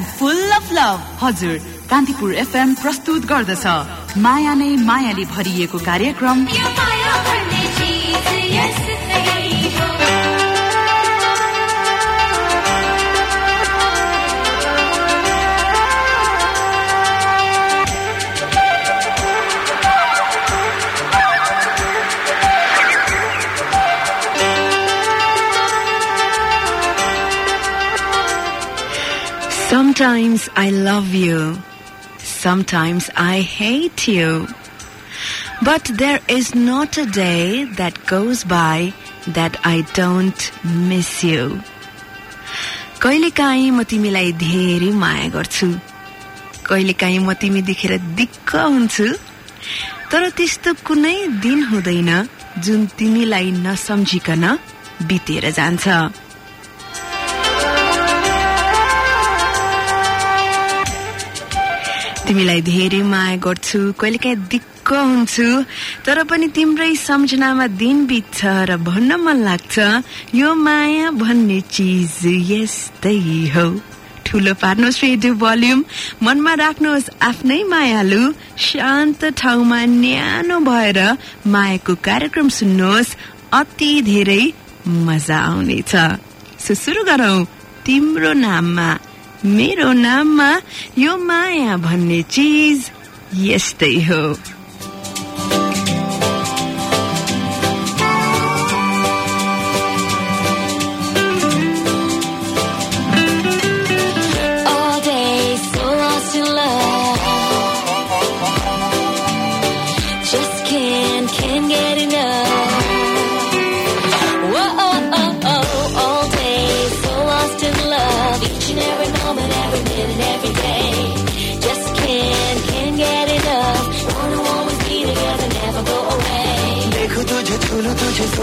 Full of love हजुर Kantipur FM प्रस्तुत गर्दछ। माया नै मायाले भरिएको कार्यक्रम। Sometimes I love you. Sometimes I hate you. But there is not a day that goes by that I don't miss you. कहिलेकाहीँ म तिमीलाई धेरै माया गर्छु कहिलेकाहीँ म तिमी देखेर दिक्क हुन्छु तर त्यस्तो कुनै दिन हुँदैन जुन तिमीलाई नसम्झिकन बितेर जान्छ तिमीलाई धेरै माया गर्छु कहिलेकाहीँ दिक्क हुन्छु तर पनि तिम्रै सम्झनामा दिन बित्छ र भन्न मन लाग्छ यो माया भन्ने चिज यस्तै हो। ठुलो पार्नुहोस् रेडियो भल्युम मनमा राख्नुहोस् आफ्नै मायालु शान्त ठाउँमा न्यानो भएर मायाको कार्यक्रम सुन्नुहोस् अति धेरै मजा आउनेछ। सुरु गरौं तिम्रो नाममा। मेरो नाममा यो माया भन्ने चिज यस्तै हो।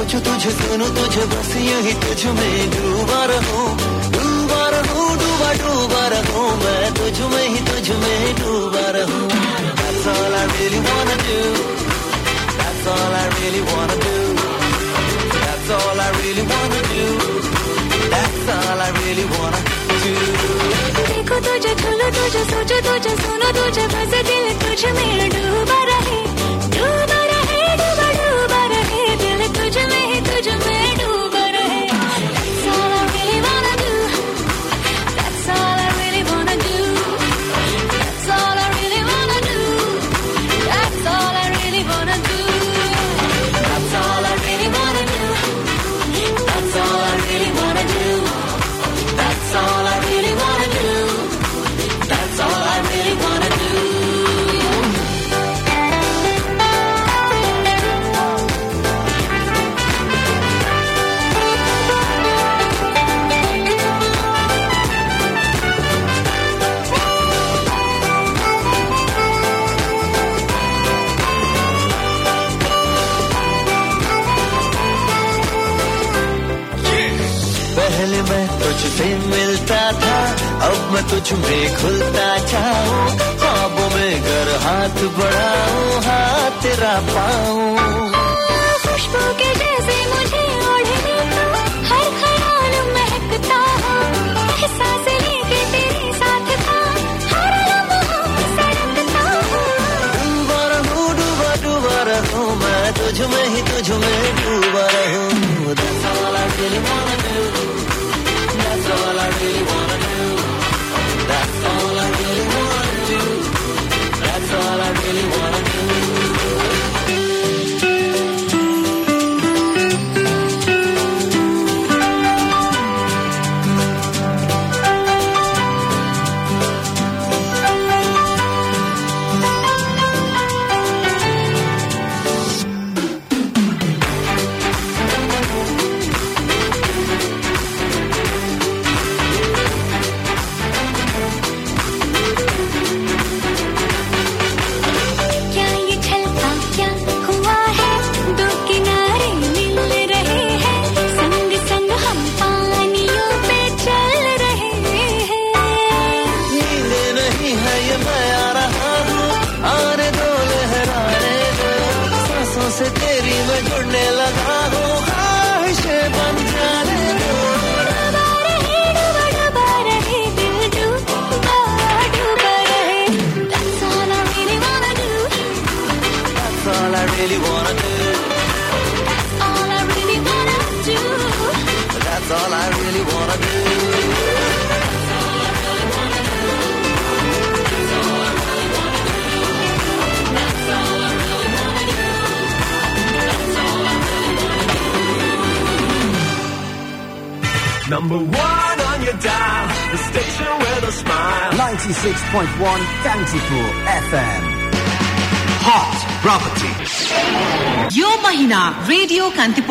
सोचूं तुझे सुनूं तुझे बस यही तुझ में डूबा रहूँ डूबा रहूँ डूबा डूबा रहूँ मैं तुझ में ही तुझ में डूबा रहूँ That's all I really wanna do That's all I really wanna do That's all I really wanna do That's all I really wanna do देखो तुझे छूलो तुझे सोचो तुझे सुनो तुझे बस दिल तुझ में डूबा रहे अब मैं तुझ में खुलता जाऊं ख्वाबों में घर हाथ बढ़ाऊं हाथ तेरा पाऊं। खुशबू के जैसे मुझे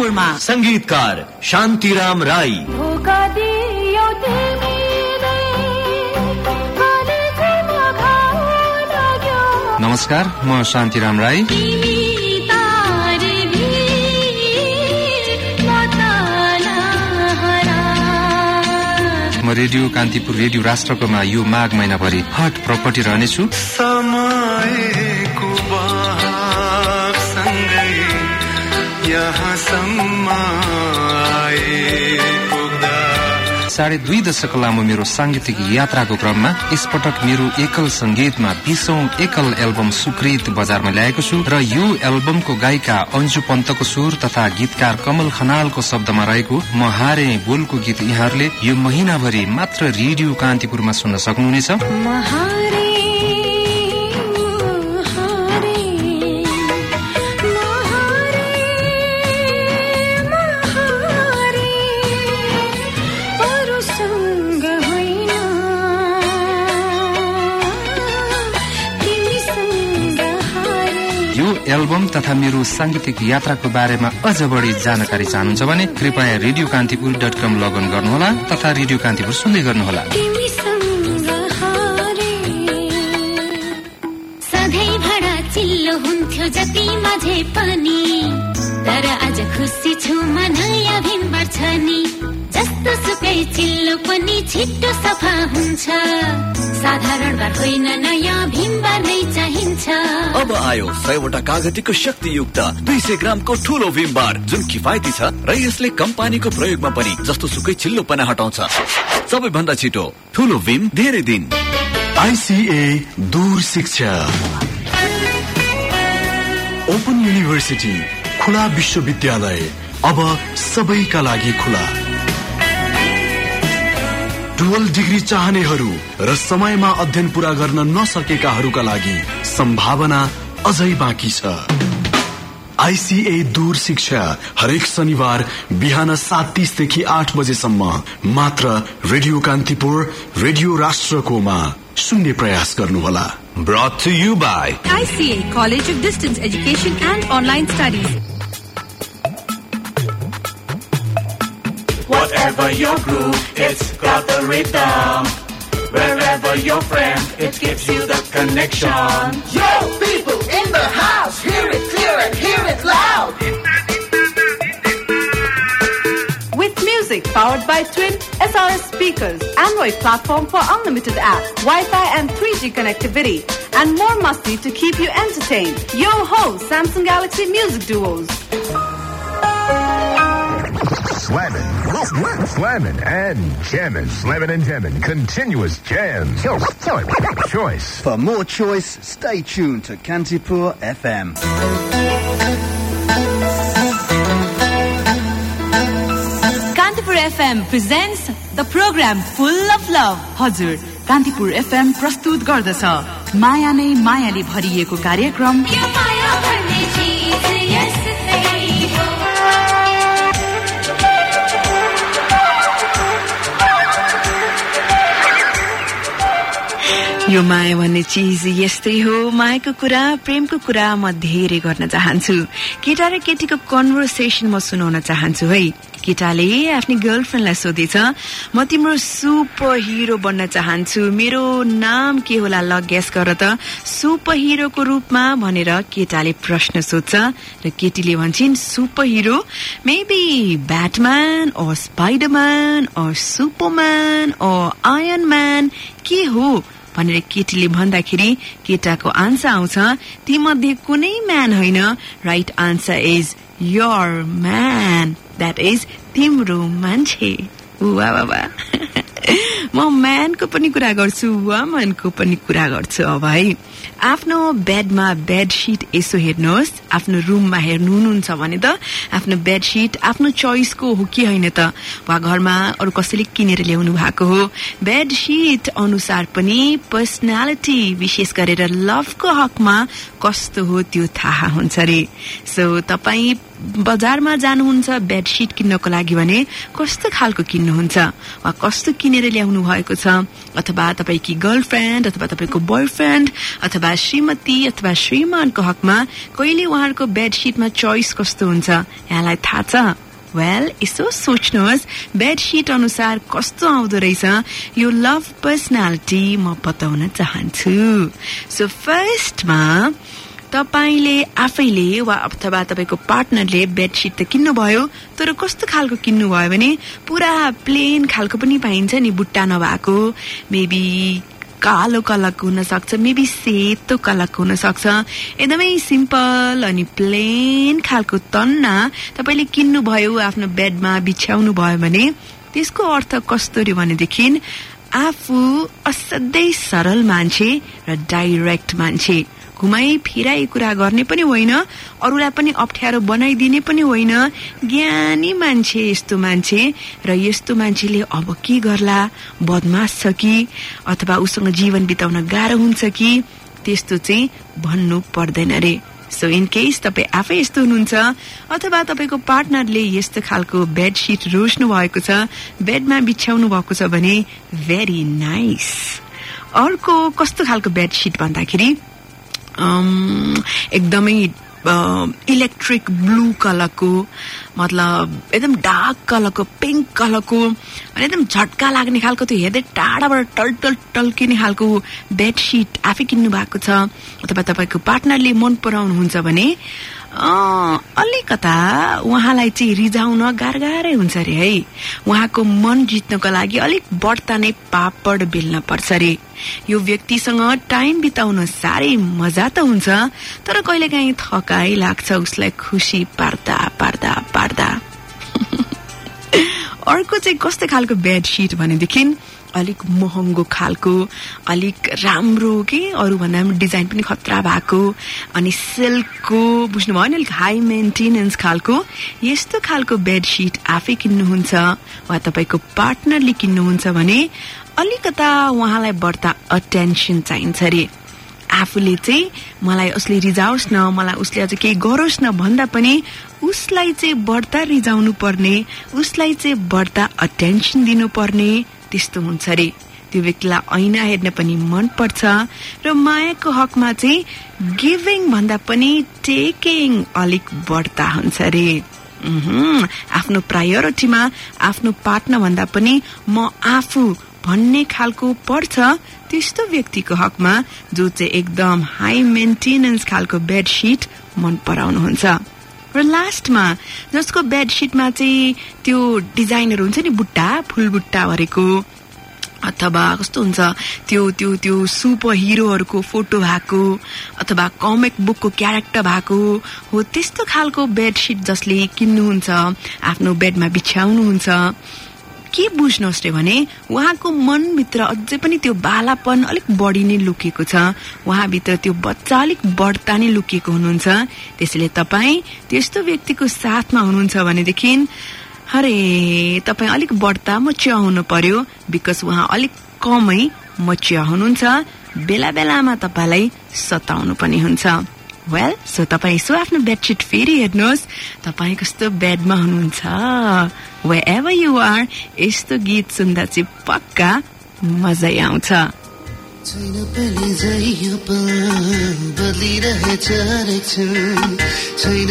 संगीतकार शान्तिराम राई नमस्कार म शान्तिराम राई म रेडियो कान्तिपुर रेडियो राष्ट्रकोमा यो माघ महिनाभरि हट प्रपर्टी रहनेछु। साढे दुई दशक लामो मेरो सांगीतिक यात्राको क्रममा यसपटक मेरो एकल संगीतमा बीसौं एकल एल्बम सुकृत बजारमा ल्याएको छु र यो एल्बमको गायिका अन्जु पन्तको सुर तथा गीतकार कमल खनालको शब्दमा रहेको म हारे बोलको गीत यहाँहरूले यो महिनाभरि मात्र रेडियो कान्तिपुरमा सुन्न सक्नुहुनेछ। तथा मेरो सांगीतिक यात्राको बारेमा अझ बढी जानकारी चाहनुहुन्छ भने कृपया radio Kantipur dot com login गर्नुहोला तथा रेडियो कान्तिपुर सुन्दै गर्नुहोला। छिट्टो सफा हुन्छ। साधारण बार होइन नयाँ भिमबार नै चाहिन्छ। अब आयो सयवटा कागतीको शक्तियुक्त दुई सय ग्रामको ठुलो भीम बार जुन किफायती छ र यसले कम पानीको प्रयोगमा पनि जस्तो सुकै चिल्लोपना हटाउँछ। सबैभन्दा छिटो ठुलो भीम धेरै दिन। आइसिए दूर शिक्षा। ओपन युनिभर्सिटी खुला विश्वविद्यालय अब सबैका लागि खुला। डुअल डिग्री चाहनेहरू र समयमा अध्ययन पूरा गर्न नसकेकाहरूका लागि सम्भावना अझै बाँकी छ आइसिए दूर शिक्षा हरेक शनिबार बिहान सात तिसदेखि आठ बजेसम्म मात्र रेडियो कान्तिपुर रेडियो राष्ट्रकोमा सुन्ने प्रयास गर्नुहोला Brought to you by ICA College of Distance Education and Online Studies. Whatever your groove, it's got the rhythm. Wherever your friend, it gives you the connection. Yo, people in the house, hear it clear and hear it loud. With music powered by Twin SRS speakers, Android platform for unlimited apps, Wi-Fi and 3G connectivity, and more musty to keep you entertained. Yo ho, Samsung Galaxy Music Duos. Slamming, slamming, and jamming. Slamming and jamming. Continuous jams. Choice. For more choice, stay tuned to Kantipur FM. Kantipur FM presents the program Full of Love. हजुर Kantipur FM प्रस्तुत गर्दछ माया नै मायाले भरिएको कार्यक्रम यो माया भन्ने चिज यस्तै हो। मायाको कुरा प्रेमको कुरा म धेरै गर्न चाहन्छु। केटा र केटीको कन्भर्सेसन म सुनाउन चाहन्छु है। केटाले आफ्नो गर्लफ्रेन्डलाई सोधेछ म तिम्रो सुपर हिरो बन्न चाहन्छु। मेरो नाम के होला ल ग्यास गर त। सुपर हिरोको रूपमा भनेर केटाले प्रश्न सोध्छ र केटीले भन्छन् superhero maybe Batman or Spiderman or Superman or Iron Man के हो? भनेर केटीले भन्दाखेरि केटाको आन्सर आउँछ तीमध्ये कुनै म्यान होइन। Right answer is your man that is तिम्रो मान्छे। म म्यानको पनि कुरा गर्छु वुमनको पनि कुरा गर्छु अब है। आफ्नो बेडमा बेडसिट यसो हेर्नुहोस्। आफ्नो रुममा हेर्नु हुनुहुन्छ भने त आफ्नो बेडसिट आफ्नो चोइसको हो कि होइन त? वा घरमा अरू कसैले किनेर ल्याउनु भएको हो? बेडसिट अनुसार पनि पर्सनालिटी विशेष गरेर लभको हकमा कस्तो हो त्यो थाहा हुन्छ रे। सो तपाईँ बजारमा जानुहुन्छ बेडसिट किन्नको लागि भने कस्तो खालको किन्नुहुन्छ? वा कस्तो किनेर ल्याउनु भएको छ? अथवा तपाईँकी गर्लफ्रेन्ड अथवा तपाईँको बोयफ्रेन्ड अथवा श्रीमती अथवा श्रीमानको हकमा कहिले उहाँहरूको बेडसिटमा चोइस कस्तो हुन्छ? यहाँलाई थाहा छ? वेल यसो सोच्नुहोस् बेडसिट अनुसार कस्तो आउँदो रहेछ? यो लभ पर्सनालिटी म बताउन चाहन्छु। सो फर्स्टमा तपाईँले आफैले वा अथवा तपाईँको पार्टनरले बेडसिट त किन्नुभयो तर कस्तो खालको किन्नुभयो भने पुरा प्लेन खालको पनि पाइन्छ नि बुट्टा नभएको मेबी कालो कलरको हुन सक्छ मेबी सेतो कलरको हुन सक्छ एकदमै सिम्पल अनि प्लेन खालको तन्ना तपाईँले किन्नुभयो आफ्नो बेडमा बिछ्याउनु भयो भने त्यसको अर्थ कस्तो रे भनेदेखि आफू असाध्यै सरल मान्छे र डाइरेक्ट मान्छे। घुमाई फिराई कुरा गर्ने पनि होइन अरूलाई पनि अप्ठ्यारो बनाइदिने पनि होइन। ज्ञानी मान्छे यस्तो मान्छे र यस्तो मान्छेले अब के गर्ला? बदमास छ कि? अथवा उसँग जीवन बिताउन गाह्रो हुन्छ कि? त्यस्तो चाहिँ भन्नु पर्दैन रे। सो इन केस तपाईँ आफै यस्तो हुनुहुन्छ अथवा तपाईँको पार्टनरले यस्तो खालको बेडसिट रोज्नु भएको छ बेडमा बिछ्याउनु भएको छ भने भेरी नाइस अर्को कस्तो खालको बेडसिट भन्दाखेरि एकदमै इलेक्ट्रिक ब्लू कलरको मतलब एकदम डार्क कलरको पिङ्क कलरको अनि एकदम झट्का लाग्ने खालको त्यो हेर्दै टाढाबाट टल टल टल्किने खालको बेडसिट आफै किन्नु भएको छ। अथवा तपाईँको पार्टनरले मन पराउनुहुन्छ भने अलिकता उहाँलाई चाहिँ रिझाउन गाह्रो हुन्छ अरे है। उहाँको मन जित्नको लागि अलिक बढ्ता नै पापड बेल्न पर्छ अरे यो व्यक्तिसँग टाइम बिताउन साह्रै मजा त हुन्छ तर कहिलेकाहीँ थकाइ लाग्छ उसलाई खुसी पार्दा पार्दा पार्दा। अर्को चाहिँ कस्तो खालको बेडसिट भनेदेखि अलिक महँगो खालको अलिक राम्रो के? अरूभन्दा पनि डिजाइन पनि खतरा भएको। अनि सिल्कको बुझ्नुभयो नि अलिक हाई मेन्टेनेन्स खालको यस्तो खालको बेडसिट आफै किन्नुहुन्छ वा तपाईँको पार्टनरले किन्नुहुन्छ भने अलिकता उहाँलाई बढ्ता अटेन्सन चाहिन्छ अरे। आफूले चाहिँ मलाई उसले रिजाओस् न मलाई उसले अझ केही गरोस् न भन्दा पनि उसलाई चाहिँ बढ्ता रिजाउनु पर्ने उसलाई चाहिँ बढ्ता अटेन्सन दिनुपर्ने त्यस्तो हुन्छ अरे। त्यो व्यक्तिलाई ऐना हेर्न पनि मन पर्छ र मायाको हकमा चाहिँ गिभिङ भन्दा पनि टेकिङ अलिक बढ्ता हुन्छ उहुँ, आफ्नो प्रायोरिटीमा आफ्नो पार्टनर भन्दा पनि म आफू भन्ने खालको पर्छ त्यस्तो व्यक्तिको हकमा जो चाहिँ एकदम हाई मेन्टेनेन्स खालको बेडसिट मन पराउनुहुन्छ। र लास्टमा जसको बेडसिटमा चाहिँ त्यो डिजाइनहरू हुन्छ नि बुट्टा फुल बुट्टा भरेको अथवा कस्तो हुन्छ त्यो त्यो त्यो सुपर हिरोहरूको फोटो भएको अथवा कमिक बुकको क्यारेक्टर भएको हो त्यस्तो खालको बेडसिट जसले किन्नुहुन्छ आफ्नो बेडमा बिछ्याउनुहुन्छ। के बुझ्नुहोस् रे भने उहाँको मनभित्र अझै पनि त्यो बालापन अलिक बढी नै लुकेको छ। उहाँभित्र त्यो बच्चा अलिक बढ्ता नै लुकिएको हुनुहुन्छ। त्यसैले तपाईँ त्यस्तो व्यक्तिको साथमा हुनुहुन्छ भनेदेखि अरे तपाईँ अलिक बढ्ता मचिया हुनु पर्यो बिकज उहाँ अलिक कमै मचिया हुनुहुन्छ बेला बेलामा तपाईँलाई सताउनु पनि हुन्छ। वेल सो तपाईँ यसो आफ्नो बेडसिट फेरि हेर्नुहोस्। तपाईँ कस्तो बेडमा हुनुहुन्छ? वे एभर यु आर यस्तो गीत सुन्दा चाहिँ पक्का मजै आउँछ। छैन पनि हरेक क्षण छैन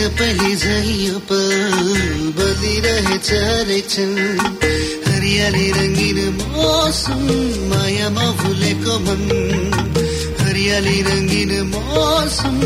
बदलिरहेछ हरेक क्षण हरियाली रङ्गिन मौसम मायामा भुलेको मन। हरियाली रङ्गिन मौसम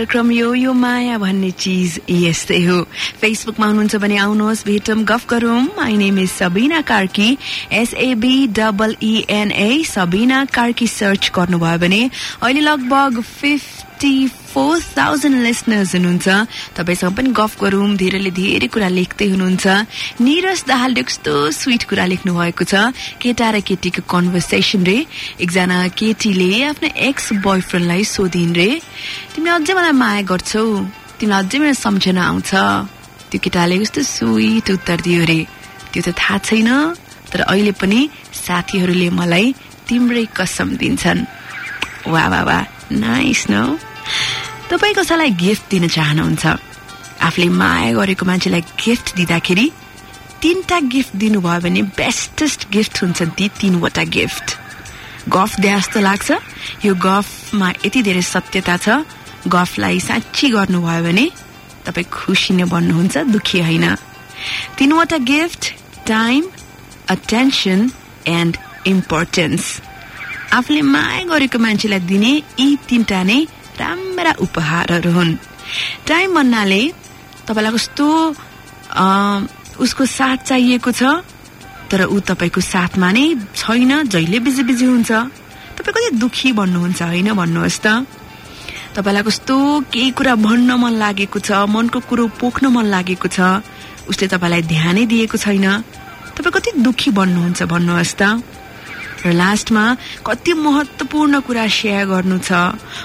कार्यक्रम यो यो माया भन्ने चिज यस्तै हो। फेसबुकमा हुनुहुन्छ भने आउनुहोस् भेटौँ गफ गरौँ। My name is Sabina Karki S A B double E N A Sabina Karki search गर्नुभयो भने अहिले लगभग फिफ्टी फोर थाउजन्ड लिसनर्स हुनुहुन्छ। तपाईँसँग पनि गफ गरौँ धेरैले धेरै कुरा लेख्दै हुनुहुन्छ। निरज दाहालले कस्तो स्विट कुरा लेख्नु भएको छ? केटा र केटीको कन्भर्सेसन रे। एकजना केटीले आफ्नो एक्स बोयफ्रेन्डलाई सोधिन् रे। तिमीले अझै मलाई माया गर्छौ। तिमीलाई अझै मेरो सम्झना आउँछ। त्यो केटाले कस्तो स्विट उत्तर दियो रे। त्यो त थाहा छैन। तर अहिले पनि साथीहरूले मलाई तिम्रै कसम दिन्छन्। वा वा वा नाइस न तपाईँ कसैलाई गिफ्ट दिन चाहनुहुन्छ। आफूले माया गरेको मान्छेलाई गिफ्ट दिँदाखेरि तीनटा गिफ्ट दिनुभयो भने बेस्टेस्ट गिफ्ट हुन्छन् ती तीनवटा गिफ्ट। गफ दिए जस्तो लाग्छ। यो गफमा यति धेरै सत्यता छ। गफलाई साँच्ची गर्नुभयो भने तपाईँ खुसी नै बन्नुहुन्छ दुखी होइन। तीनवटा gift time attention and importance आफूले माया गरेको मान्छेलाई दिने यी तीनटा नै राम्रा उपहारहरू हुन् टाइम भन्नाले तपाईँलाई कस्तो उसको साथ चाहिएको छ? तर ऊ तपाईँको साथमा नै छैन जहिले बिजी बिजी हुन्छ। तपाईँ कति दुखी भन्नुहुन्छ होइन भन्नुहोस् त। तपाईँलाई कस्तो केही कुरा भन्न मन लागेको छ मनको कुरो पोख्न मन लागेको छ। उसले तपाईँलाई ध्यानै दिएको छैन। तपाईँ कति दुखी बन्नुहुन्छ भन्नुहोस् त। र लास्टमा कति महत्वपूर्ण कुरा सेयर गर्नु छ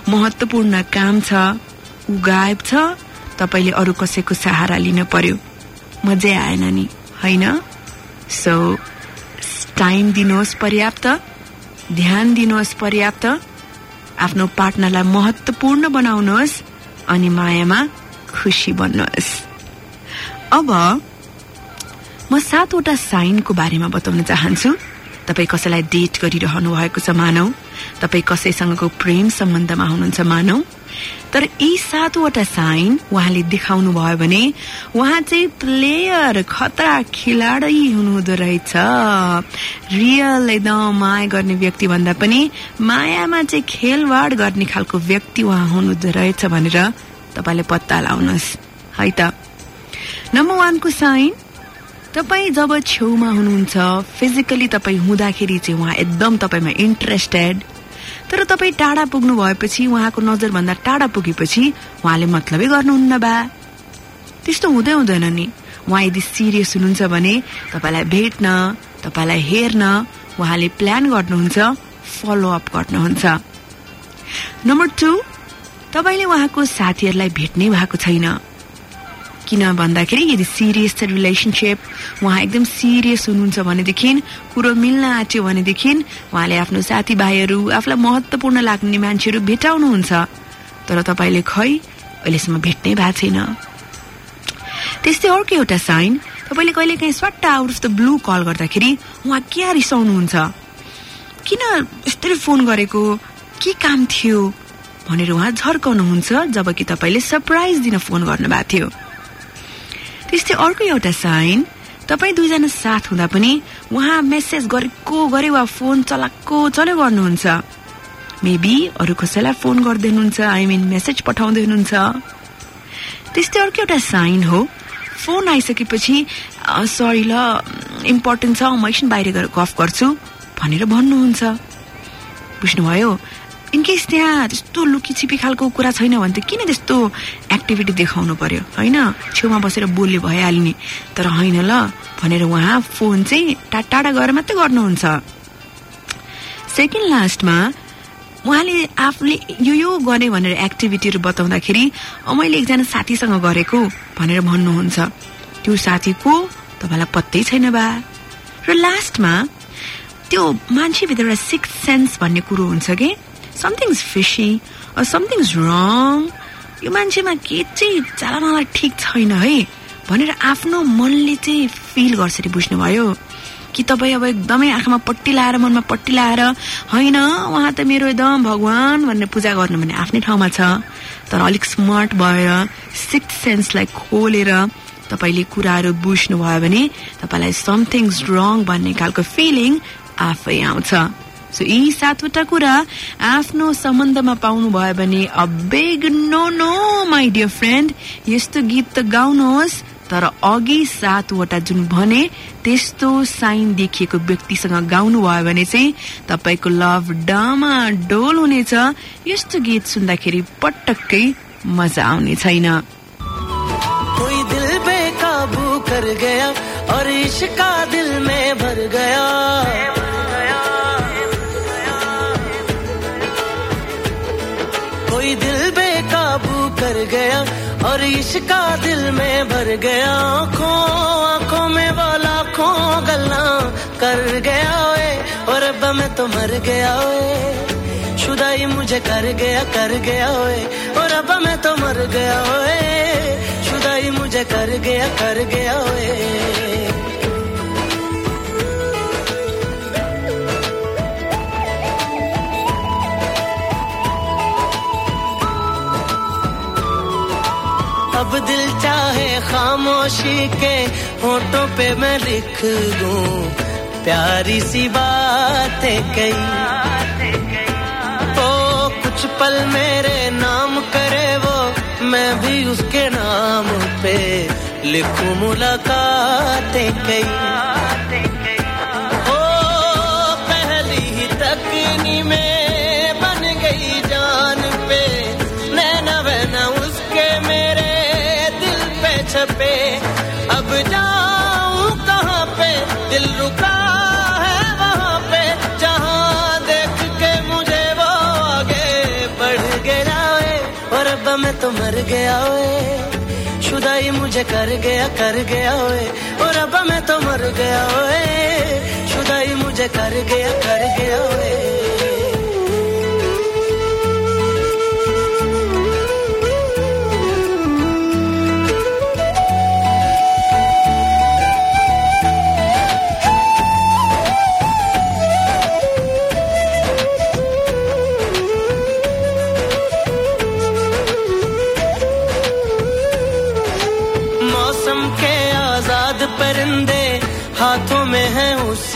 महत्वपूर्ण काम छ ऊ गायब छ तपाईँले अरू कसैको सहारा लिन पर्यो। मजै आएन नि होइन? सो टाइम दिनुहोस् पर्याप्त ध्यान दिनुहोस् पर्याप्त आफ्नो पार्टनरलाई महत्वपूर्ण बनाउनुहोस् अनि मायामा खुसी बन्नुहोस्। अब म सातवटा साइनको बारेमा बताउन चाहन्छु। तपाईँ कसैलाई डेट गरिरहनु भएको छ मानौ? तपाईँ कसैसँगको प्रेम सम्बन्धमा हुनुहुन्छ मानौ? तर यी सातवटा साइन उहाँले देखाउनु भयो भने उहाँ चाहिँ प्लेयर खतरा खेलाडी हुनुहुँदो रहेछ। रियल एकदम माया गर्ने व्यक्ति भन्दा पनि मायामा चाहिँ खेलवाड गर्ने खालको व्यक्ति उहाँ हुनुहुँदो रहेछ भनेर तपाईँले पत्ता लाउनुहोस्। है त। नम्बर वानको साइन तपाईँ जब छेउमा हुनुहुन्छ फिजिकली तपाईँ हुँदाखेरि चाहिँ उहाँ एकदम तपाईँमा इन्ट्रेस्टेड तर तपाईँ टाढा पुग्नु भएपछि उहाँको नजरभन्दा टाढा पुगेपछि उहाँले मतलबै गर्नुहुन्न बा। त्यस्तो हुँदै हुँदैन नि। उहाँ यदि सिरियस हुनुहुन्छ भने तपाईँलाई भेट्न तपाईँलाई हेर्न उहाँले प्लान गर्नुहुन्छ फलोअप गर्नुहुन्छ। नम्बर टू तपाईँले उहाँको साथीहरूलाई भेट्नै भएको छैन। किन भन्दाखेरि यदि सिरियस छ रिलेसनसिप उहाँ एकदम सिरियस हुनुहुन्छ भनेदेखि कुरो मिल्न आँट्यो भनेदेखि उहाँले आफ्नो साथीभाइहरू आफूलाई महत्वपूर्ण लाग्ने मान्छेहरू भेटाउनुहुन्छ। तर तपाईँले खै अहिलेसम्म भेट्नै भएको छैन? त्यस्तै अर्को एउटा साइन तपाईँले कहिले काहीँ स्वाट out of the blue call गर्दाखेरि उहाँ क्या रिसाउनुहुन्छ? किन यस्तरी फोन गरेको? के काम थियो? भनेर उहाँ झर्काउनुहुन्छ जबकि तपाईँले सरप्राइज दिन फोन गर्नुभएको थियो। त्यस्तै अर्को एउटा साइन। तपाईँ दुईजना साथ हुँदा पनि उहाँ मेसेज गरेको गरे वा फोन चलाएको चल्यो गर्नुहुन्छ। मेबी अरू कसैलाई फोन गर्दै हुनुहुन्छ आई मिन मेसेज पठाउँदै हुनुहुन्छ। त्यस्तै अर्को एउटा साइन हो। फोन आइसकेपछि सरी ल इम्पोर्टेन्ट छ म एकछिन बाहिर गएर गफ गर्छु भनेर भन्नुहुन्छ। बुझ्नुभयो इनकेस त्यहाँ त्यस्तो लुकी छिपी खालको कुरा छैन भने त किन त्यस्तो एक्टिभिटी देखाउनु पर्यो? होइन? छेउमा बसेर बोल्यो भइहाल्यो नि तर होइन ल भनेर उहाँ फोन चाहिँ टाढा टाढा गएर मात्रै गर्नुहुन्छ। सेकेन्ड लास्टमा उहाँले आफूले यो यो गरे भनेर एक्टिभिटीहरू बताउँदाखेरि मैले एकजना साथीसँग गरेको भनेर भन्नुहुन्छ। त्यो साथीको तपाईँलाई पत्तै छैन बा। र लास्टमा त्यो मान्छेभित्र एउटा सिक्स सेन्स भन्ने कुरो हुन्छ कि? समथिङ्स फिसी समथिङ्स रङ यो मान्छेमा के चाहिँ चालनालाई ठिक छैन है? भनेर आफ्नो मनले चाहिँ फिल गर्छ अरे बुझ्नुभयो। कि तपाईँ अब एकदमै आँखामा पट्टी लाएर मनमा पट्टी लाएर होइन उहाँ त मेरो एकदम भगवान भनेर पूजा गर्नु भने आफ्नै ठाउँमा छ। तर अलिक स्मार्ट भएर सिक्स सेन्सलाई खोलेर तपाईँले कुराहरू बुझ्नुभयो भने तपाईँलाई समथिङ्स रङ भन्ने खालको फिलिङ आफै आउँछ। सो यी सातवटा कुरा आफ्नो सम्बन्धमा पाउनु भयो भने a big no no my dear friend यस्तो गीत त गाउनुहोस् तर अघि सातवटा जुन भने त्यस्तो साइन देखिएको व्यक्तिसँग गाउनु भयो भने चाहिँ तपाईँको लभ डामा डोल हुनेछ। यस्तो गीत सुन्दाखेरि पटक्कै मजा आउने छैन। गया और इश्का दिल में भर गया। और इश्का दिल में भर गया, आँखों आँखों में वो लाखों गल्ला कर गया ओए, और अब मैं तो मर गया ओए, शुदाई मुझे कर गया कर गया ओए, और अब मैं तो मर गया ओए, शुदाई मुझे कर गया कर गया ओए। खामोशी के होठों पे मैं लिख दूँ, प्यारी सी बातें कई ओ, कुछ पल मेरे नाम करे वो, मैं भी उसके नाम पे लिखूं मुलाकातें कई पे। अब जाऊँ कहाँ पे? दिल रुका है वहाँ पे। जहाँ देख के मुझे वो आगे बढ़ गया ओए और अब मैं तो मर गया ओए शुदाई मुझे कर गया कर गया ओए और अब मैं तो मर गया ओए शुदाई मुझे कर गया कर गया ओए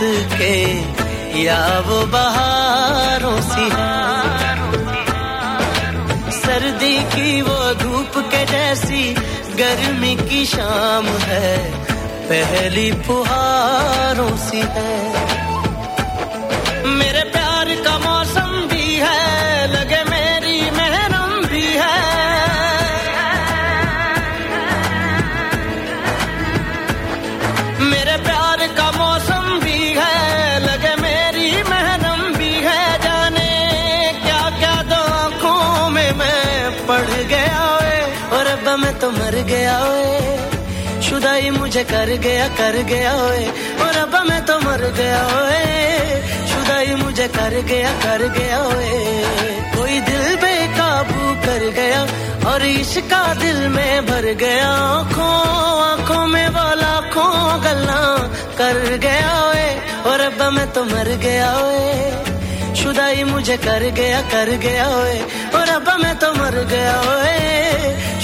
उसके या वो बहारों सी सर्दी की वो धूप के जैसी गर्मी की शाम है, पहली फुहारों सी है। गया वे शुदाई मुझे कर गया कर गया वे और अब मैं तो मर गया वे शुदाई मुझे कर गया कर गया वे कोई दिल बेकाबू कर गया और इसका दिल में भर गया। आँखों, आँखों में वाला लाखों गल्ला कर गया वे और अब मैं तो मर गया वे शुदाई मुझे कर गया कर गया वे और अब मैं तो मर गया मुझे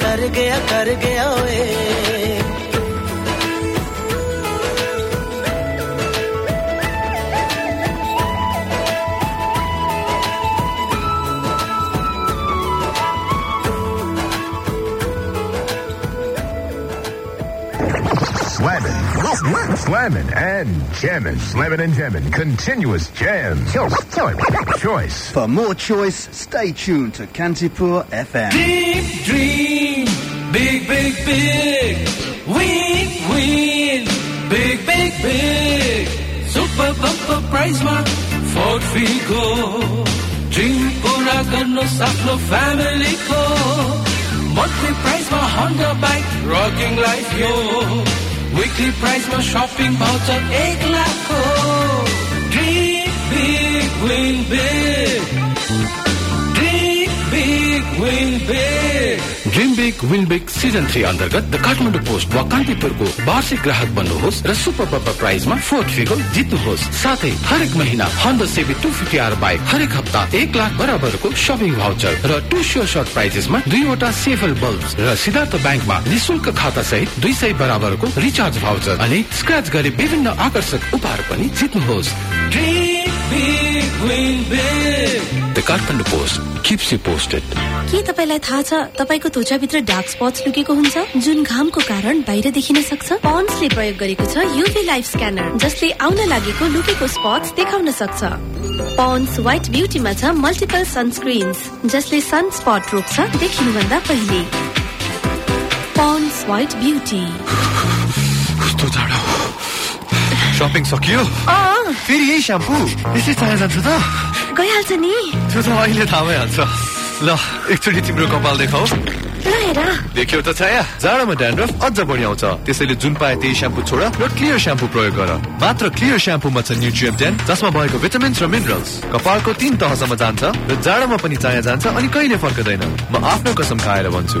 कर गया कर गया वे Slamming and jamming. Slamming and jamming. Continuous jam. Choice. For more choice, stay tuned to Kantipur FM. Deep dream. Big, big, big. Win, win. Big, big, big. Super bumper prizma. Ford Figo. Dream pura garno sapno family ko. Monthly prizma Honda bike. Rocking life yo. Weekly price, prijsma shopping voucher 1 લાખો Dream big, win big. Dream big win big season three अन्तर्गत the Kathmandu post वा कान्तिपुरको वार्षिक ग्राहक बन्नुहोस् र super bumper प्राइजमा Ford Figo जित्नुहोस्। साथै हरेक महिना Honda CB two fifty R bike हरेक हप्ता एक लाख बराबरको सपिङ भाउचर र टू स्योर सर्ट प्राइजेसमा दुईवटा सेफल बल्ब र सिद्धार्थ ब्याङ्कमा निशुल्क खाता सहित दुई सय बराबरको रिचार्ज भाउचर अनि स्क्रच गरी विभिन्न आकर्षक उपहार पनि जित्नुहोस्। ड्रिम के तपाईँलाई थाहा छ तपाईँको त्वचाभित्र डार्क स्पट्स लुकेको हुन्छ जुन घामको कारण बाहिर देखिन सक्छ? पन्सले प्रयोग गरेको छ युभी लाइफ स्क्यानर जसले आउन लागेको लुकेको स्पट्स देखाउन सक्छ। पन्स व्हाइट ब्युटीमा छ मल्टिपल सनस्क्रिन्स जसले सन स्पट रोक्छ देखिनुभन्दा पहिले। पन्स व्हाइट ब्युटी सपिङ सकियो फेरि यही स्याम्पू यसै चाया जान्छ त गइहाल्छ नि त्यो त अहिले थाहा भइहाल्छ ल एकचोटि तिम्रो कपाल देखाऊ देख्यौ त छाया जाडोमा ड्यान्ड्रफ अझ बढी आउँछ त्यसैले जुन पाए त्यही स्याम्पू छोड र क्लियर स्याम्पू प्रयोग गर मात्र क्लियर स्याम्पूमा छ न्युट्रियम टेन जसमा भएको भिटामिन्स र मिनरल्स कपालको तीन तहसम्म जान्छ र जाडोमा पनि चाया जान्छ अनि कहिले फर्कदैन म आफ्नो कसम खाएर भन्छु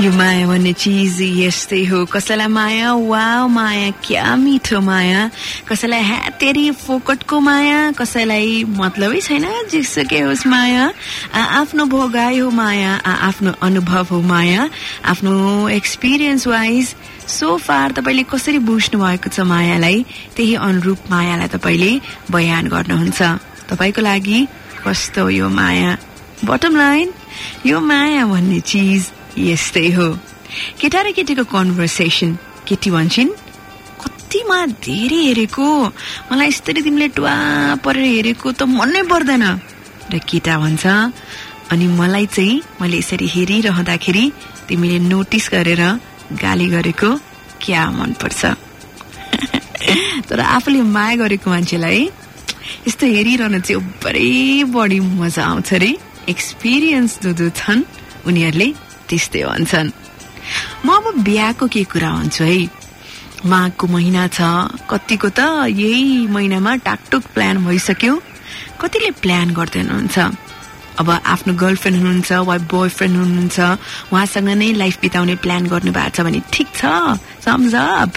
यो माया भन्ने चिज यस्तै हो कसैलाई माया वा माया क्या मिठो माया कसैलाई ह्यातेरी फोकटको माया कसैलाई मतलबै छैन जेसुकै होस् माया आफ्नो भोगाई हो माया आफ्नो अनुभव हो माया आफ्नो एक्सपिरियन्स वाइज सो फार तपाईँले कसरी बुझ्नु भएको छ मायालाई त्यही अनुरूप मायालाई तपाईँले बयान गर्नुहुन्छ तपाईँको लागि कस्तो यो माया बटम लाइन यो माया भन्ने चिज यस्तै हो। केटा र केटीको कन्भर्सेसन केटी भन्छन् कतिमा धेरै हेरेको? मलाई यसरी तिमीले टुवा परेर हेरेको त मनै पर्दैन। र केटा भन्छ अनि मलाई चाहिँ मैले यसरी हेरिरहँदाखेरि तिमीले नोटिस गरेर गाली गरेको क्या मनपर्छ? तर आफूले माया गरेको मान्छेलाई यस्तो हेरिरहन चाहिँ ओभरै बढी मजा आउँछ रे। एक्सपिरियन्स जो जो छन् उनीहरूले त्यस्तै भन्छन्। म अब बिहाको के कुरा भन्छु है? माघको महिना छ। कतिको त यही महिनामा टाकटुक प्लान भइसक्यो। कतिले प्लान गर्दै हुनुहुन्छ? अब आफ्नो गर्लफ्रेन्ड हुनुहुन्छ वा बोयफ्रेन्ड हुनुहुन्छ उहाँसँग नै लाइफ बिताउने प्लान गर्नु भएको छ भने ठिक छ सम्झप।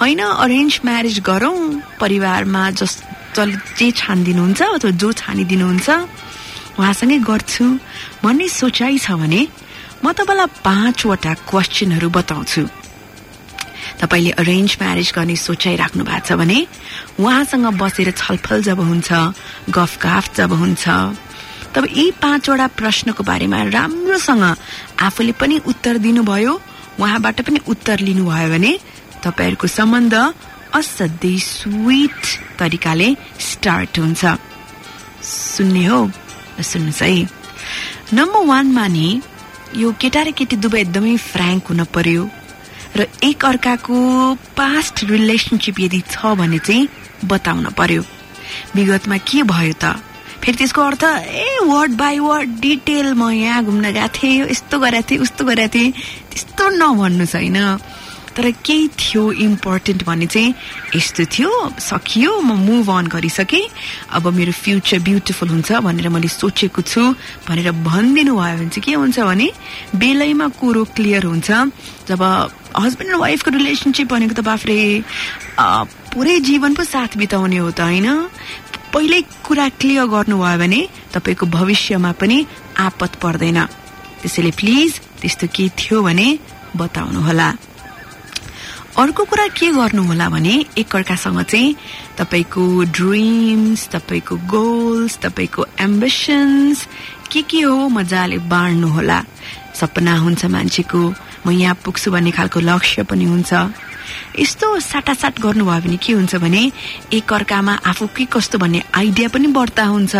होइन अरेन्ज म्यारेज गरौँ। परिवारमा जस जे छानिदिनुहुन्छ अथवा जो छानिदिनुहुन्छ उहाँसँगै गर्छु। भन्ने सोचाइ छ भने म तपाईँलाई पाँचवटा क्वेसनहरू बताउँछु। तपाईँले अरेन्ज म्यारेज गर्ने सोचाइराख्नु भएको छ भने उहाँसँग बसेर छलफल जब हुन्छ गफगाफ जब हुन्छ तब यी पाँचवटा प्रश्नको बारेमा राम्रोसँग आफूले पनि उत्तर दिनुभयो उहाँबाट पनि उत्तर लिनुभयो भने तपाईँहरूको सम्बन्ध असाध्यै स्विट तरिकाले स्टार्ट हुन्छ। सुन्ने हो सुन्नुहोस् है। नम्बर वानमा नि यो केटा र केटी दुवै एकदमै फ्रेङ्क हुन पर्यो। र एक अर्काको पास्ट रिलेसनसिप यदि छ भने चाहिँ बताउन पर्यो। विगतमा के भयो त? फेरि त्यसको अर्थ a word by word detail म यहाँ घुम्न गएको थिएँ यस्तो गरेको थिएँ उस्तो गरेको थिएँ त्यस्तो नभन्नु छैन। तर केही थियो इम्पोर्टेन्ट भन्ने चाहिँ यस्तो थियो। सकियो म मुभ अन गरिसकेँ। अब मेरो फ्युचर ब्युटिफुल हुन्छ भनेर मैले सोचेको छु भनेर भनिदिनु भयो भने चाहिँ के हुन्छ भने बेलैमा कुरो क्लियर हुन्छ। जब हस्बेन्ड र वाइफको रिलेसनसिप भनेको त बाफ्रे पुरै जीवन पो साथ बिताउने हो त होइन। पहिल्यै कुरा क्लियर गर्नुभयो भने तपाईँको भविष्यमा पनि आपत पर्दैन। त्यसैले प्लिज त्यस्तो केही थियो भने बताउनुहोला। अर्को कुरा के गर्नु होला भने एकअर्कासँग चाहिँ तपाईँको ड्रिम्स तपाईँको गोल्स तपाईँको एम्बिसन्स के के हो मजाले बाँड्नु होला सपना हुन्छ मान्छेको म यहाँ पुग्छु भन्ने खालको लक्ष्य पनि हुन्छ। यस्तो साटासाट गर्नुभयो भने के हुन्छ भने एकअर्कामा आफू के कस्तो भन्ने आइडिया पनि बढ्ता हुन्छ।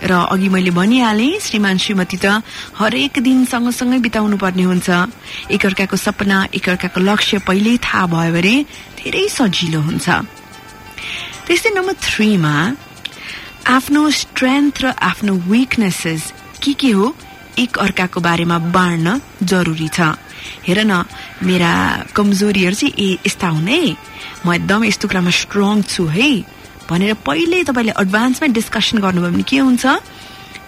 र अघि मैले भनिहालेँ श्रीमान श्रीमती त हरेक दिन सँगसँगै बिताउनु पर्ने हुन्छ। एकअर्काको सपना एकअर्काको लक्ष्य पहिल्यै थाहा भयो भने धेरै सजिलो हुन्छ। त्यस्तै नम्बर थ्रीमा आफ्नो स्ट्रेन्थ र आफ्नो विकनेसेस के के हो एक अर्काको बारेमा बाँड्न जरुरी छ। हेर न मेरा कमजोरीहरू चाहिँ ए यस्ता हुन् है। म एकदम यस्तो कुरामा स्ट्रङ छु है। भनेर पहिले तपाईँले एडभान्समा डिस्कसन गर्नुभयो भने के हुन्छ?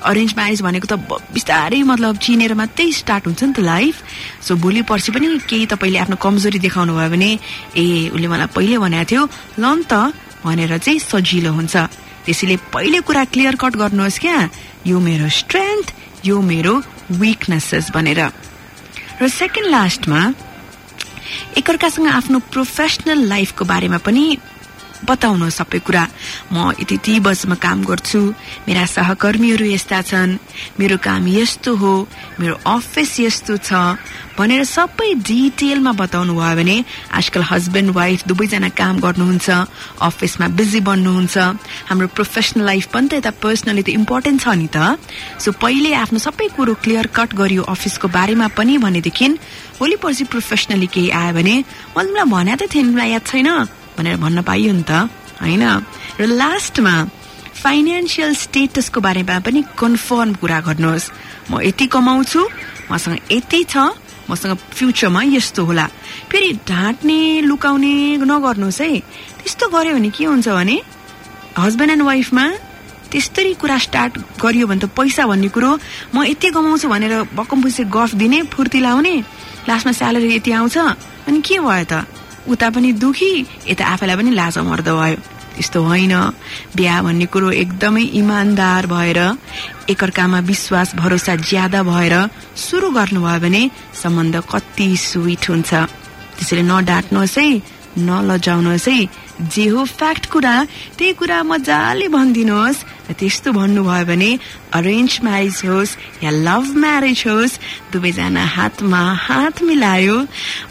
अरेन्ज म्यारेज भनेको त बिस्तारै मतलब चिनेर मात्रै स्टार्ट हुन्छ नि त लाइफ सो भोलि पर्सि पनि केही तपाईँले आफ्नो कमजोरी देखाउनु भयो भने ए उसले मलाई पहिले भनेको थियो ल त भनेर चाहिँ सजिलो हुन्छ। त्यसैले पहिले कुरा क्लियर कट गर्नुहोस् क्या। यो मेरो स्ट्रेन्थ यो मेरो विकनेसेस भनेर। र सेकेन्ड लास्टमा एकअर्कासँग आफ्नो प्रोफेसनल लाइफको बारेमा पनि बताउनु सबै कुरा। म यति बसमा काम गर्छु। मेरा सहकर्मीहरू यस्ता छन्। मेरो काम यस्तो हो मेरो अफिस यस्तो छ भनेर सबै डिटेलमा बताउनु भयो भने आजकल हस्बेन्ड वाइफ दुवैजना काम गर्नुहुन्छ अफिसमा बिजी बन्नुहुन्छ। हाम्रो प्रोफेसनल लाइफ पनि त यता पर्सनली त इम्पोर्टेन्ट छ नि त। सो पहिले आफ्नो सबै कुरो क्लियर कट गरियो अफिसको बारेमा पनि भनेदेखि भोलि पर्सि प्रोफेसनली केही आयो भने मैले तिमीलाई भने त थिएँ तिमीलाई याद छैन। भनेर भन्न पाइयो नि त। होइन? र लास्टमा फाइनेन्सियल स्टेटसको बारेमा पनि कन्फर्म कुरा गर्नुहोस्। म यति कमाउँछु मसँग यति छ मसँग फ्युचरमा यस्तो होला। फेरि ढाँट्ने लुकाउने नगर्नुहोस् है। त्यस्तो गर्यो भने के हुन्छ भने हस्बेन्ड एन्ड वाइफमा त्यस्तरी कुरा स्टार्ट गरियो भने त पैसा भन्ने कुरो म यति कमाउँछु भनेर पुसे गफ दिने फुर्ती लाउने लास्टमा स्यालेरी यति आउँछ अनि के भयो त? उता पनि दुखी यता आफैलाई पनि लाज मर्द भयो। त्यस्तो होइन। बिहा भन्ने कुरो एकदमै इमान्दार भएर एकअर्कामा विश्वास भरोसा ज्यादा भएर सुरु गर्नुभयो भने सम्बन्ध कति स्विट हुन्छ। त्यसैले नडाँट्नुहोस् है नलजाउनुहोस्। है जे हो फ्याक्ट कुरा त्यही कुरा मजाले भनिदिनुहोस्। त्यस्तो भन्नुभयो भने अरेन्ज म्यारेज होस् या लभ म्यारेज होस् दुवैजना हातमा हात मिलायो।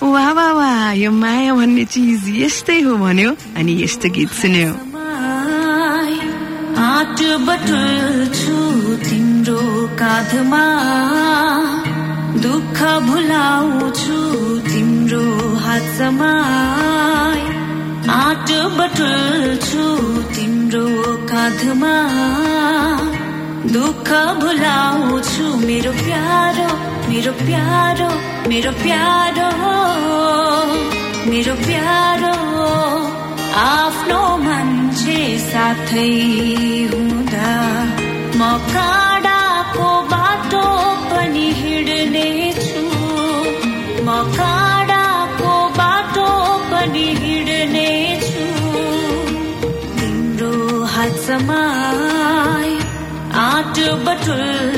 वा वा वा यो माया भन्ने चिज यस्तै हो भन्यो अनि यस्तो गीत सुन्यो। तिम्रो काँधमा दुःख भुलाउँछु तिम्रो हातमा। आट बटुल्छु तिम्रो काँधमा। दुःख भुलाउँछु मेरो प्यारो मेरो प्यारो मेरो प्यारो मेरो प्यारो। आफ्नो मान्छे साथै हुँदा म काँडाको बाटो पनि हिँड्ने छु म हात समाई आँट बटुल्छु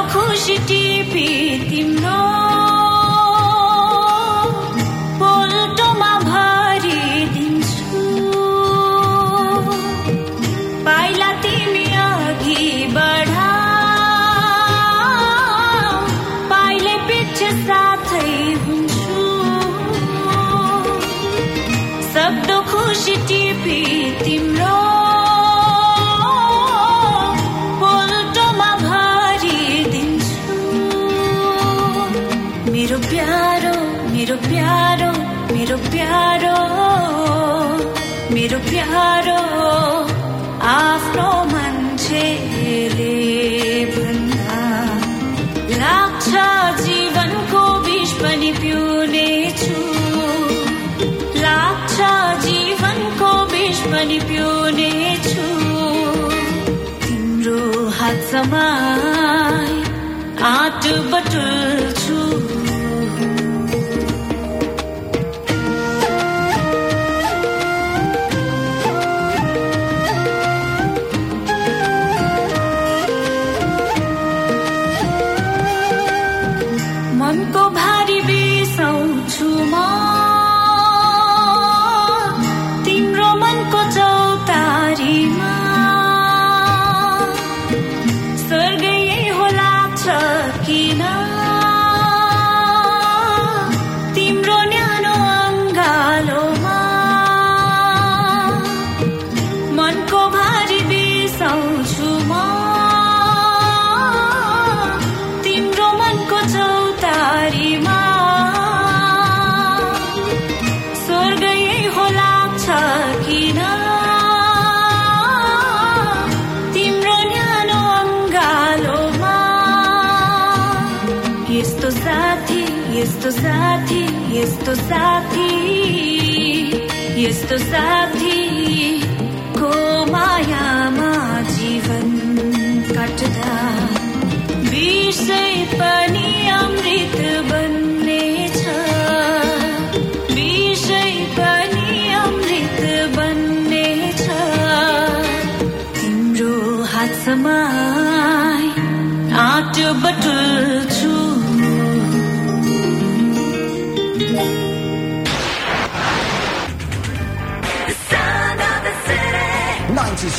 खुसी टिपी तिम्रो हात समाई यस्तो साथी यस्तो साथी यस्तो साथी को मायामा जीवन काट्दा। विषै पनि अमृत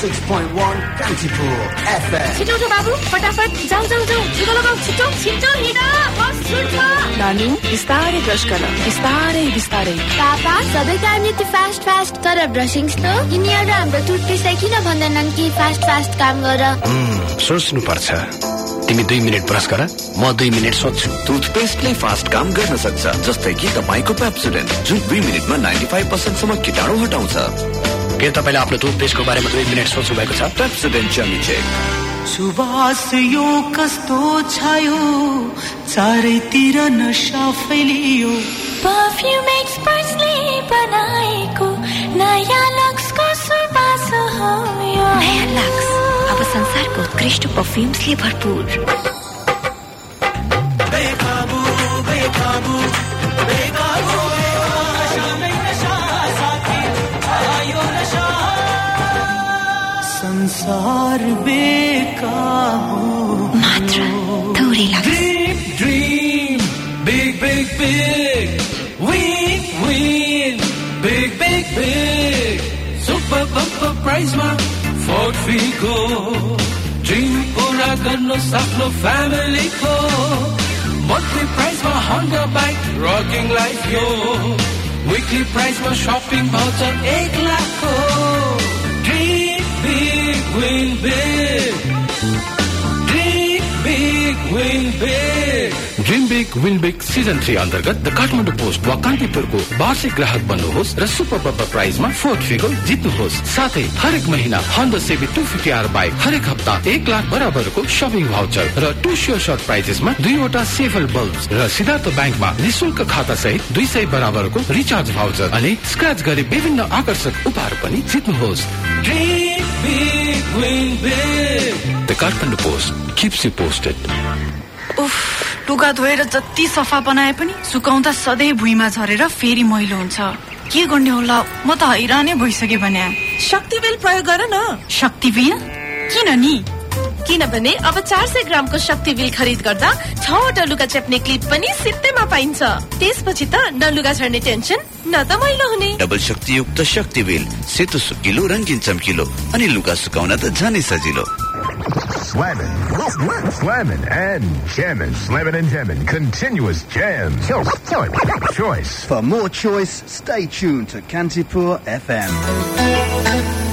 96.1 Kantipur FM. छिटो उठो बाबु फटाफट जाऊ जाऊ जाऊ छिटो लगाऊ छिटो छिटो हिँड बस छुट्छ नानु बिस्तारै ब्रस गर बिस्तारै बिस्तारै पापा सबै टाइम यति फास्ट फास्ट तर ब्रसिङ स्लो यिनीहरू हाम्रो टुथपेस्टलाई किन भन्दैनन् कि फास्ट फास्ट काम गर सोच्नु पर्छ तिमी दुई मिनट ब्रस गर म दुई मिनट सोध्छु टुथपेस्टले फास्ट काम गर्न सक्छ जस्तै कि तपाईँको पेप्सोडेन्ट जुन दुई मिनटमा नाइन्टी फाइभ पर्सेन्टसम्म किटाणु हटाउँछ के तपाईँले आफ्नो टुथपेस्टको बारेमा दुई मिनट सोच्नु भएको छ सुवास यो कस्तो छायो चारैतिर नशा फैलियो। परफ्यूम एक्सपर्ट्सले बनाएको नयाँ लक्सको सुवास हो यो नयाँ लक्स? अब संसारको उत्कृष्ट परफ्युम्सले भरपुर। बेकाबू बेकाबू बेकाबू। संसार बेकाबू मात्र थोरै लाग्छ Dream, dream, big, big, big. Win, win, big, big, big. Super bumper prize ma Ford Figo. Dream pura गर्नु सक्नु family को. Monthly prize ma Honda bike, rocking life yo. Weekly prize ma shopping voucher एक लाख को. Win big. Dream big, win big. Dream big win big season three अन्तर्गत the Kathmandu post वा कान्तिपुरको वार्षिक ग्राहक बन्नुहोस् र सुपर बब्बर प्राइजमा फोर्थ फिगर जित्नुहोस् साथै हरेक महिना Honda CB two fifty R bike हरेक हप्ता एक लाख बराबरको सपिङ भाउचर र टू सियर सर्ट प्राइजेसमा दुईवटा सेफल बल्ब र सिद्धार्थ ब्याङ्कमा निशुल्क खाता सहित दुई सय बराबरको रिचार्ज भाउचर अनि स्क्रच गरी विभिन्न आकर्षक उपहार पनि जित्नुहोस् the Kathmandu post keeps you posted उफ लुगा धोएर जति सफा बनाए पनि सुकाउँदा सधैँ भुइँमा झरेर फेरि मैलो हुन्छ। के गर्ने होला? म त हैरानै भइसकेँ भने। शक्तिबिल प्रयोग गर न। शक्तिबिल? किन नि? किनभने अब चार सय ग्रामको शक्ति बिल खरिद गर्दा छवटा लुगा चेप्ने क्लिप पनि सित्तैमा पाइन्छ त्यसपछि त न लुगा छर्ने टेन्सन न त मैलो हुने डबल शक्तियुक्त शक्ति बिल सेतो सुकिलो रङ्गिन चम्किलो अनि लुगा सुकाउन त झनै सजिलो Slamming, slamming, and jamming. Slamming and jamming. Continuous jams. Choice. For more choice, stay tuned to Kantipur FM.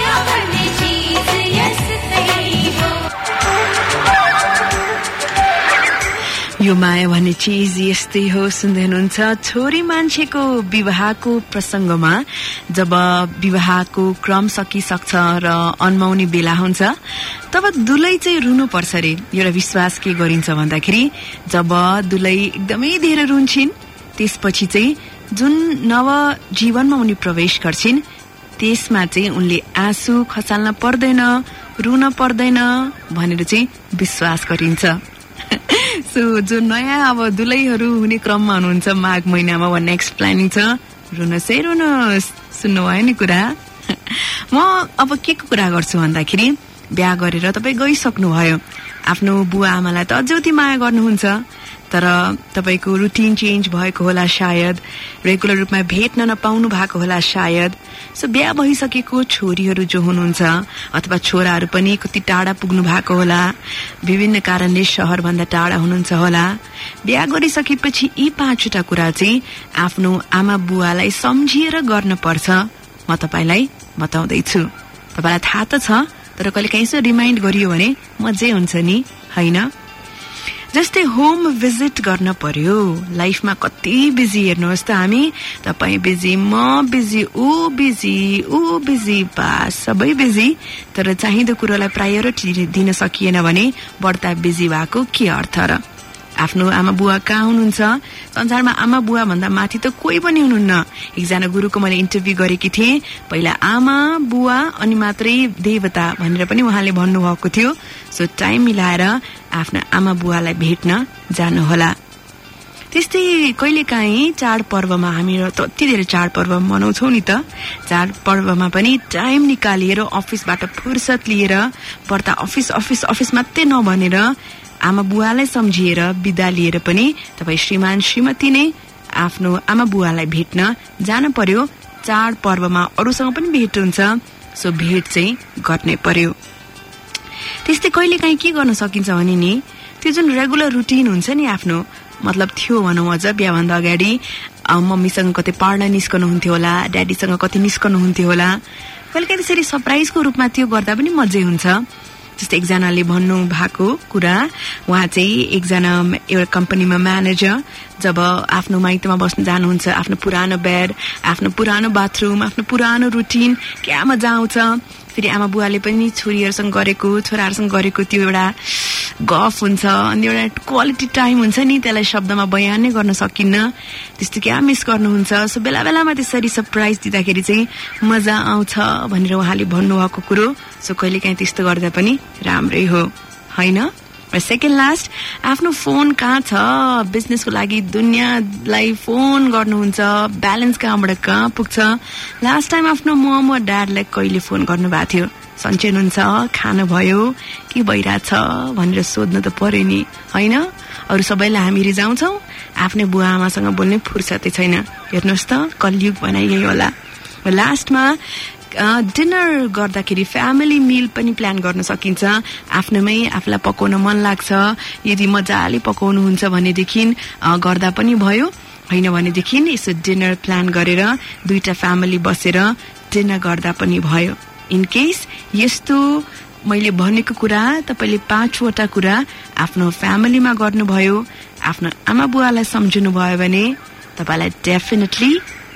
यो माया भन्ने चिज यस्तै हो सुन्दै हुनुहुन्छ छोरी मान्छेको विवाहको प्रसङ्गमा जब विवाहको क्रम सकिसक्छ र अन्माउने बेला हुन्छ तब दुलै चाहिँ रुनु पर्छ अरे एउटा विश्वास के गरिन्छ भन्दाखेरि जब दुलै एकदमै धेरै रुन्छन् त्यसपछि चाहिँ जुन नव जीवनमा उनी प्रवेश गर्छिन् त्यसमा चाहिँ उनले आँसु खसाल्न पर्दैन रुन पर्दैन भनेर चाहिँ विश्वास गरिन्छ सो जो नयाँ अब दुलैहरू हुने क्रममा हुनुहुन्छ माघ महिनामा भन्ने नेक्स्ट प्लानिङ छ रुनुहोस् है रुनुहोस्। सुन्नुभयो नि कुरा? म अब के को कुरा गर्छु भन्दाखेरि बिहा गरेर तपाईँ गइसक्नुभयो। आफ्नो बुवा आमालाई त अझै उति माया गर्नुहुन्छ। तर तपाईँको रुटिन चेन्ज भएको होला सायद। रेगुलर रूपमा भेट्न नपाउनु भएको होला सायद। सो बिहा भइसकेको छोरीहरू जो हुनुहुन्छ अथवा छोराहरू पनि कति टाढा पुग्नु भएको होला। विभिन्न कारणले सहरभन्दा टाढा हुनुहुन्छ होला। बिहा गरिसकेपछि यी पाँचवटा कुरा चाहिँ आफ्नो आमा बुवालाई सम्झिएर गर्न पर्छ म तपाईँलाई बताउँदैछु। तपाईँलाई थाहा त छ तर कहिले काहीँ यसो रिमाइन्ड गरियो भने मजै हुन्छ नि होइन? जस्तै होम भिजिट गर्न पर्यो। लाइफमा कति बिजी हेर्नुहोस् त हामी। तपाईँ बिजी म बिजी ऊ बिजी ऊ बिजी बा सबै बिजी तर चाहिँदो कुरोलाई प्रायोरिटी दिन सकिएन भने बढ्ता बिजी भएको के अर्थ र? आफ्नो आमा बुवा कहाँ हुनुहुन्छ? संसारमा आमा बुवा भन्दा माथि त कोही पनि हुनुहुन्न। एकजना गुरुको मैले इन्टरभ्यू गरेकी थिएँ। पहिला आमा बुवा अनि मात्रै देवता भनेर पनि उहाँले भन्नुभएको थियो। सो टाइम मिलाएर आफ्ना आमा बुवालाई भेट्न जानुहोला। त्यस्तै कहिलेकाहीँ चाडपर्वमा हामी अति धेरै चाडपर्व मनाउँछौ नि त। चाडपर्वमा पनि टाइम निकालिएर अफिसबाट फुर्सद लिएर पर्दा अफिस अफिस अफिस मात्रै नभनेर आमा बुवालाई सम्झिएर विदा लिएर पनि तपाईँ श्रीमान श्रीमती नै आफ्नो आमा बुवालाई भेट्न जान पर्यो। चाड पर्वमा अरूसँग पनि भेट हुन्छ सो भेट चाहिँ गर्नै पर्यो। त्यस्तै कहिले काहीँ के गर्न सकिन्छ भने नि त्यो जुन रेगुलर रुटिन हुन्छ नि आफ्नो मतलब थियो भनौँ अझ बिहाभन्दा अगाडि मम्मीसँग कतै पढ्न निस्कनुहुन्थ्यो होला ड्याडीसँग कति निस्कनुहुन्थ्यो होला कहिले काहीँ त्यसरी सरप्राइजको रूपमा त्यो गर्दा पनि मजै हुन्छ। जस्तै एकजनाले भन्नु भएको कुरा उहाँ चाहिँ एकजना एउटा कम्पनीमा म्यानेजर जब आफ्नो माइतमा बस्न जानुहुन्छ आफ्नो पुरानो बेड आफ्नो पुरानो बाथरुम आफ्नो पुरानो रुटिन क्या मजा आउँछ। फेरि आमा बुवाले पनि छोरीहरूसँग गरेको छोराहरूसँग गरेको त्यो एउटा गफ हुन्छ अनि एउटा क्वालिटी टाइम हुन्छ नि त्यसलाई शब्दमा बयान नै गर्न सकिन्न। त्यस्तो क्या मिस गर्नुहुन्छ। सो बेला बेलामा त्यसरी सरप्राइज दिँदाखेरि चाहिँ मजा आउँछ भनेर उहाँले भन्नुभएको कुरो। सो कहिले काहीँ त्यस्तो गर्दा पनि राम्रै हो। होइन? र सेकेन्ड लास्ट आफ्नो फोन कहाँ छ? बिजनेसको लागि दुनियाँलाई फोन गर्नुहुन्छ ब्यालेन्स कहाँबाट कहाँ पुग्छ? लास्ट टाइम आफ्नो मम ड्याडलाई कहिले फोन गर्नुभएको थियो? सन्चै हुनुहुन्छ खानुभयो के भइरहेछ भनेर सोध्नु त पर्यो नि होइन? अरू सबैलाई हामी रिजाउँछौ आफ्नै बुवा आमासँग बोल्ने फुर्सदै छैन। हेर्नुहोस् त कलयुग बनाइ यही होला। लास्टमा डिनर गर्दाखेरि फ्यामिली मिल पनि प्लान गर्न सकिन्छ। आफ्नोमै आफूलाई पकाउन मन लाग्छ। यदि मजाले पकाउनुहुन्छ भनेदेखि गर्दा पनि भयो। होइन भनेदेखि यसो डिनर प्लान गरेर दुईटा फ्यामिली बसेर डिनर गर्दा पनि भयो। इन केस यस्तो मैले भनेको कुरा तपाईँले पाँचवटा कुरा आफ्नो फ्यामिलीमा गर्नुभयो आफ्नो आमा बुवालाई सम्झिनु भयो भने तपाईँलाई डेफिनेटली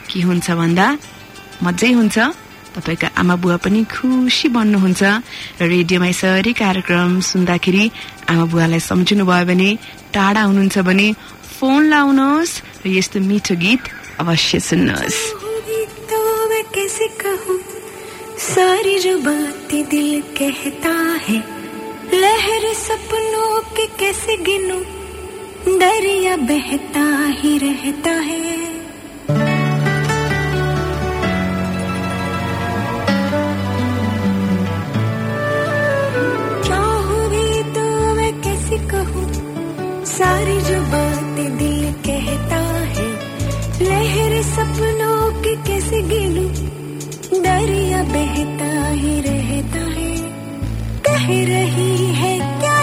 के हुन्छ भन्दा मजै हुन्छ। तपाईँका आमा बुवा पनि खुसी बन्नुहुन्छ। र रेडियोमा यसरी कार्यक्रम सुन्दाखेरि आमा बुवालाई सम्झिनु भयो भने टाढा हुनुहुन्छ भने फोन लाउनुहोस् र यस्तो मिठो गीत अवश्य सुन्नुहोस्। सारी जो बातें दिल कहता है लहर सपनों के कैसे दरिया बहता ही रहता है। सपनों के कैसे गिलू दरिया बहता ही रहता है। कह रही है क्या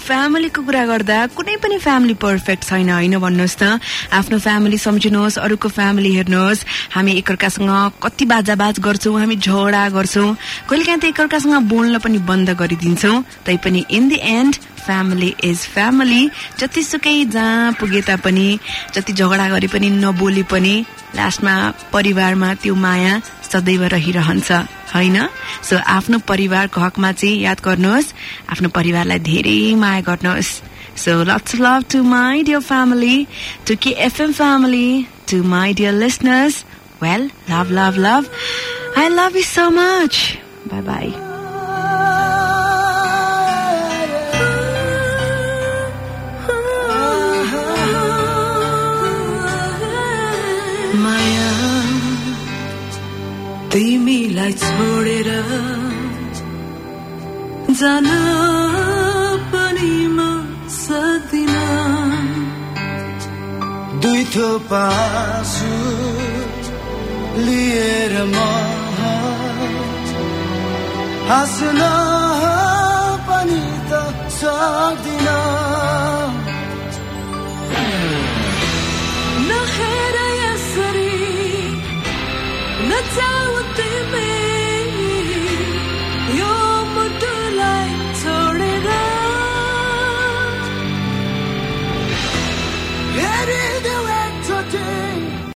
फ्यामिलीको कुरा गर्दा कुनै पनि फ्यामिली पर्फेक्ट छैन होइन भन्नुहोस् त। आफ्नो फ्यामिली सम्झिनुहोस् अरूको फ्यामिली हेर्नुहोस्। हामी एकअर्कासँग कति बाजाबाज गर्छौँ हामी झगडा गर्छौँ। कहिलेकाहीँ त एकअर्कासँग बोल्न पनि बन्द गरिदिन्छौँ। तैपनि in the end family is family जतिसुकै जहाँ पुगे तापनि जति झगडा गरे पनि नबोले पनि लास्टमा परिवारमा त्यो माया सदैव रहिरहन्छ होइन? सो आफ्नो परिवारको हकमा चाहिँ याद गर्नुहोस् आफ्नो परिवारलाई धेरै माया गर्नुहोस्। So lots love to my dear family to K FM family to my dear listeners well love love love I love you so much bye bye तिमीलाई छोडेर जान पनि म सक्दिन। दुई थोपा लिएर म हाँस्न पनि त सक्दिन।